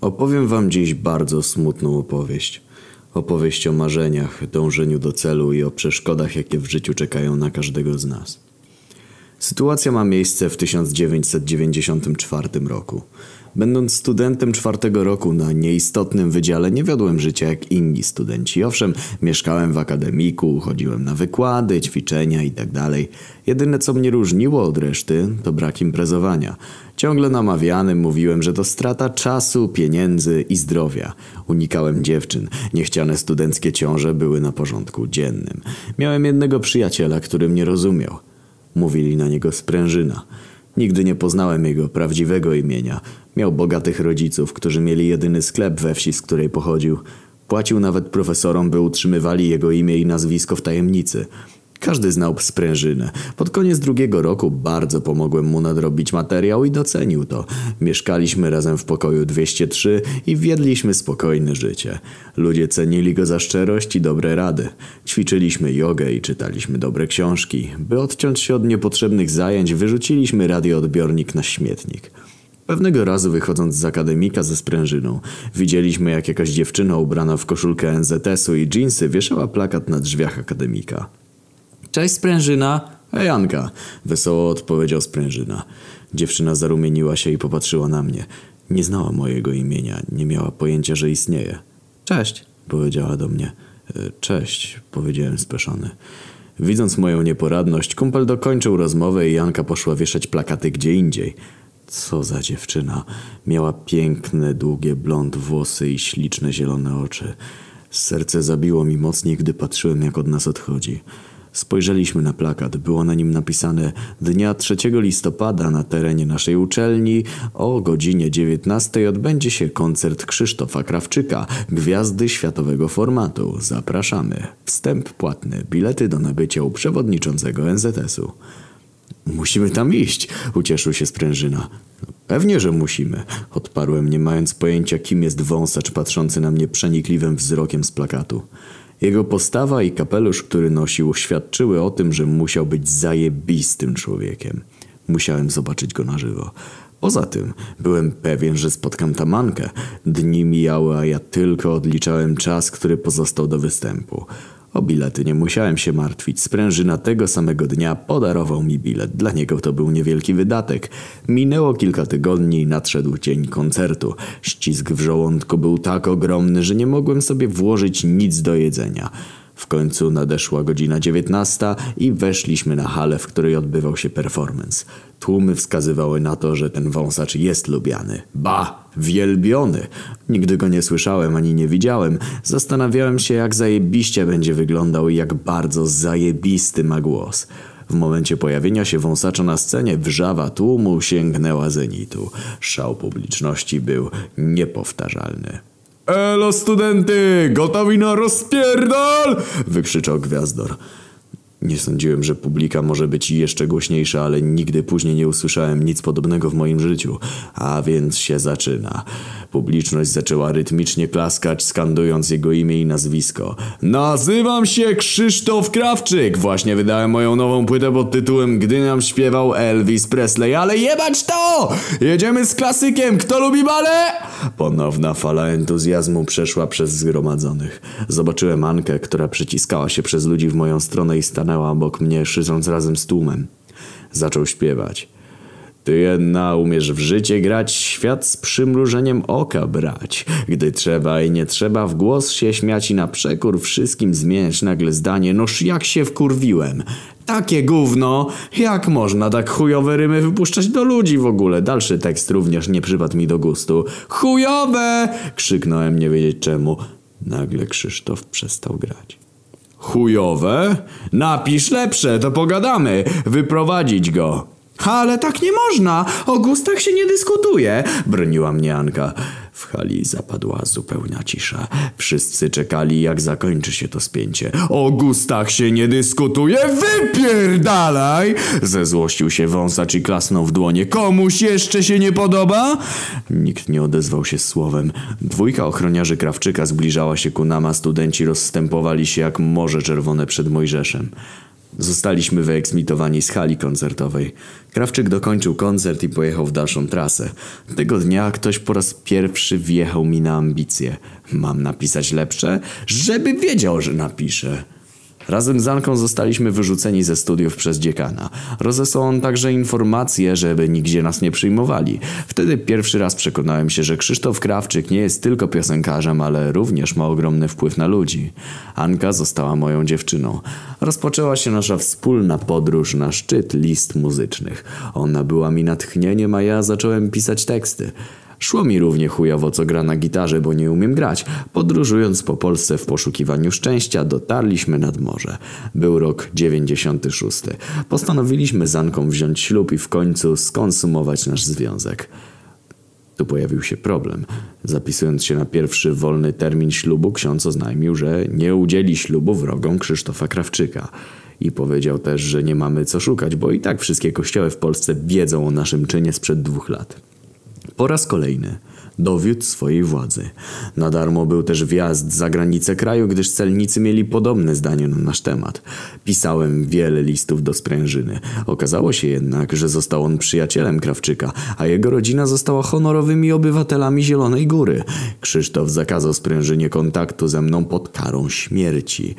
Opowiem wam dziś bardzo smutną opowieść. Opowieść o marzeniach, dążeniu do celu i o przeszkodach, jakie w życiu czekają na każdego z nas. Sytuacja ma miejsce w 1994 roku. Będąc studentem czwartego roku na nieistotnym wydziale nie wiodłem życia jak inni studenci. Owszem, mieszkałem w akademiku, chodziłem na wykłady, ćwiczenia itd. Jedyne co mnie różniło od reszty to brak imprezowania. Ciągle namawiany mówiłem, że to strata czasu, pieniędzy i zdrowia. Unikałem dziewczyn. Niechciane studenckie ciąże były na porządku dziennym. Miałem jednego przyjaciela, który mnie rozumiał. Mówili na niego sprężyna. Nigdy nie poznałem jego prawdziwego imienia. Miał bogatych rodziców, którzy mieli jedyny sklep we wsi, z której pochodził. Płacił nawet profesorom, by utrzymywali jego imię i nazwisko w tajemnicy. Każdy znał sprężynę. Pod koniec drugiego roku bardzo pomogłem mu nadrobić materiał i docenił to. Mieszkaliśmy razem w pokoju 203 i wiedliśmy spokojne życie. Ludzie cenili go za szczerość i dobre rady. Ćwiczyliśmy jogę i czytaliśmy dobre książki. By odciąć się od niepotrzebnych zajęć, wyrzuciliśmy radioodbiornik na śmietnik. Pewnego razu wychodząc z akademika ze sprężyną, widzieliśmy jak jakaś dziewczyna ubrana w koszulkę NZS-u i dżinsy wieszała plakat na drzwiach akademika. Cześć sprężyna. Hej Janka, wesoło odpowiedział sprężyna. Dziewczyna zarumieniła się i popatrzyła na mnie. Nie znała mojego imienia, nie miała pojęcia, że istnieje. Cześć, powiedziała do mnie. «E, Cześć, powiedziałem speszony. Widząc moją nieporadność, kumpel dokończył rozmowę i Janka poszła wieszać plakaty gdzie indziej. Co za dziewczyna. Miała piękne, długie blond włosy i śliczne zielone oczy. Serce zabiło mi mocniej, gdy patrzyłem, jak od nas odchodzi. Spojrzeliśmy na plakat. Było na nim napisane Dnia 3 listopada na terenie naszej uczelni o godzinie 19 odbędzie się koncert Krzysztofa Krawczyka, gwiazdy światowego formatu. Zapraszamy. Wstęp płatny. Bilety do nabycia u przewodniczącego NZS-u. Musimy tam iść, ucieszył się sprężyna. Pewnie, że musimy, odparłem, nie mając pojęcia, kim jest wąsacz patrzący na mnie przenikliwym wzrokiem z plakatu. Jego postawa i kapelusz, który nosił, świadczyły o tym, że musiał być zajebistym człowiekiem. Musiałem zobaczyć go na żywo. Poza tym byłem pewien, że spotkam tamankę. Dni mijały, a ja tylko odliczałem czas, który pozostał do występu. O bilety nie musiałem się martwić. Sprężyna tego samego dnia podarował mi bilet. Dla niego to był niewielki wydatek. Minęło kilka tygodni i nadszedł dzień koncertu. Ścisk w żołądku był tak ogromny, że nie mogłem sobie włożyć nic do jedzenia. W końcu nadeszła godzina dziewiętnasta i weszliśmy na halę, w której odbywał się performance. Tłumy wskazywały na to, że ten wąsacz jest lubiany. Ba, wielbiony. Nigdy go nie słyszałem ani nie widziałem. Zastanawiałem się, jak zajebiście będzie wyglądał i jak bardzo zajebisty ma głos. W momencie pojawienia się wąsacza na scenie wrzawa tłumu sięgnęła zenitu. Szał publiczności był niepowtarzalny. Elo studenty, gotowi na rozpierdol? Wykrzyczał Gwiazdor. Nie sądziłem, że publika może być jeszcze głośniejsza, ale nigdy później nie usłyszałem nic podobnego w moim życiu. A więc się zaczyna. Publiczność zaczęła rytmicznie klaskać, skandując jego imię i nazwisko. Nazywam się Krzysztof Krawczyk. Właśnie wydałem moją nową płytę pod tytułem Gdy nam śpiewał Elvis Presley. Ale jebać to! Jedziemy z klasykiem. Kto lubi bale? Ponowna fala entuzjazmu przeszła przez zgromadzonych. Zobaczyłem Ankę, która przyciskała się przez ludzi w moją stronę i stanęła obok mnie, szyząc razem z tłumem. Zaczął śpiewać. Ty jedna umiesz w życie grać, świat z przymrużeniem oka brać. Gdy trzeba i nie trzeba w głos się śmiać i na przekór wszystkim zmieniać nagle zdanie. Noż jak się wkurwiłem. Takie gówno! Jak można tak chujowe rymy wypuszczać do ludzi w ogóle? Dalszy tekst również nie przypadł mi do gustu. Chujowe! Krzyknąłem nie wiedzieć czemu. Nagle Krzysztof przestał grać. Chujowe? Napisz lepsze, to pogadamy. Wyprowadzić go. Ale tak nie można! O gustach się nie dyskutuje! Broniła mnie Anka. W hali zapadła zupełna cisza. Wszyscy czekali, jak zakończy się to spięcie. O gustach się nie dyskutuje! Wypierdalaj! Zezłościł się wąsacz i klasnął w dłonie. Komuś jeszcze się nie podoba? Nikt nie odezwał się słowem. Dwójka ochroniarzy Krawczyka zbliżała się ku nam, a studenci rozstępowali się jak morze czerwone przed Mojżeszem. Zostaliśmy wyeksmitowani z hali koncertowej. Krawczyk dokończył koncert i pojechał w dalszą trasę. Tego dnia ktoś po raz pierwszy wjechał mi na ambicje. Mam napisać lepsze? Żeby wiedział, że napiszę. Razem z Anką zostaliśmy wyrzuceni ze studiów przez dziekana. Rozesłał on także informacje, żeby nigdzie nas nie przyjmowali. Wtedy pierwszy raz przekonałem się, że Krzysztof Krawczyk nie jest tylko piosenkarzem, ale również ma ogromny wpływ na ludzi. Anka została moją dziewczyną. Rozpoczęła się nasza wspólna podróż na szczyt list muzycznych. Ona była mi natchnieniem, a ja zacząłem pisać teksty. Szło mi równie chujowo co gra na gitarze, bo nie umiem grać. Podróżując po Polsce w poszukiwaniu szczęścia, dotarliśmy nad morze. Był rok 96. Postanowiliśmy z Anką wziąć ślub i w końcu skonsumować nasz związek. Tu pojawił się problem. Zapisując się na pierwszy wolny termin ślubu, ksiądz oznajmił, że nie udzieli ślubu wrogom Krzysztofa Krawczyka. I powiedział też, że nie mamy co szukać, bo i tak wszystkie kościoły w Polsce wiedzą o naszym czynie sprzed dwóch lat. Po raz kolejny dowiódł swojej władzy. Na darmo był też wjazd za granicę kraju, gdyż celnicy mieli podobne zdanie na nasz temat. Pisałem wiele listów do sprężyny. Okazało się jednak, że został on przyjacielem Krawczyka, a jego rodzina została honorowymi obywatelami Zielonej Góry. Krzysztof zakazał sprężynie kontaktu ze mną pod karą śmierci.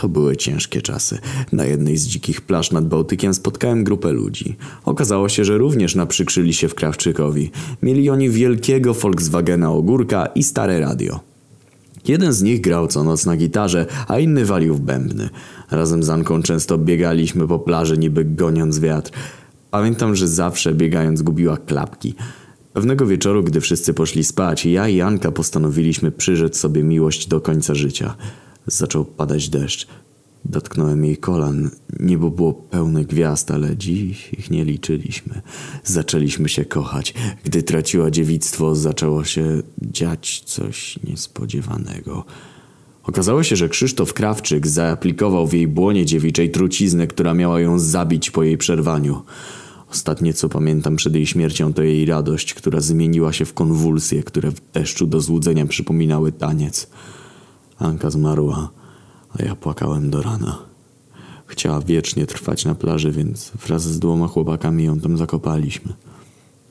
To były ciężkie czasy. Na jednej z dzikich plaż nad Bałtykiem spotkałem grupę ludzi. Okazało się, że również naprzykrzyli się w Krawczykowi. Mieli oni wielkiego Volkswagena Ogórka i stare radio. Jeden z nich grał co noc na gitarze, a inny walił w bębny. Razem z Anką często biegaliśmy po plaży niby goniąc wiatr. Pamiętam, że zawsze biegając gubiła klapki. Pewnego wieczoru, gdy wszyscy poszli spać, ja i Anka postanowiliśmy przyrzec sobie miłość do końca życia. Zaczął padać deszcz. Dotknąłem jej kolan. Niebo było pełne gwiazd, ale dziś ich nie liczyliśmy. Zaczęliśmy się kochać. Gdy traciła dziewictwo, zaczęło się dziać coś niespodziewanego. Okazało się, że Krzysztof Krawczyk zaaplikował w jej błonie dziewiczej truciznę, która miała ją zabić po jej przerwaniu. Ostatnie co pamiętam przed jej śmiercią to jej radość, która zmieniła się w konwulsje, które w deszczu do złudzenia przypominały taniec. Anka zmarła, a ja płakałem do rana. Chciała wiecznie trwać na plaży, więc wraz z dwoma chłopakami ją tam zakopaliśmy.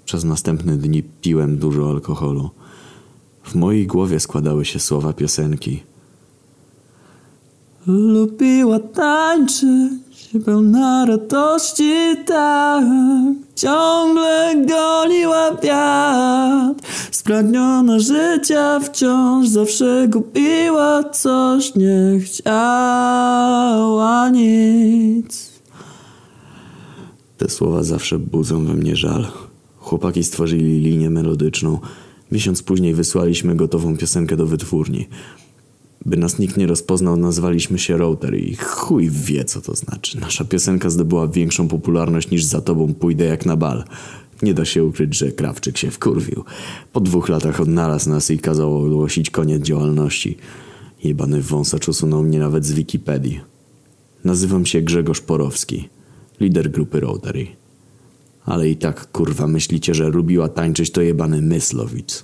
Przez następne dni piłem dużo alkoholu. W mojej głowie składały się słowa piosenki. Lubiła tańczyć, pełna radości tak Ciągle goniła wiatr Spragniona życia wciąż Zawsze gubiła coś Nie chciała nic Te słowa zawsze budzą we mnie żal. Chłopaki stworzyli linię melodyczną. Miesiąc później wysłaliśmy gotową piosenkę do wytwórni. By nas nikt nie rozpoznał, nazwaliśmy się Router i chuj wie, co to znaczy. Nasza piosenka zdobyła większą popularność niż za tobą pójdę jak na bal. Nie da się ukryć, że Krawczyk się wkurwił. Po dwóch latach odnalazł nas i kazał ogłosić koniec działalności. Jebany wąsacz usunął mnie nawet z Wikipedii. Nazywam się Grzegorz Porowski, lider grupy Rotary. Ale i tak, kurwa, myślicie, że lubiła tańczyć to jebany Myslowic.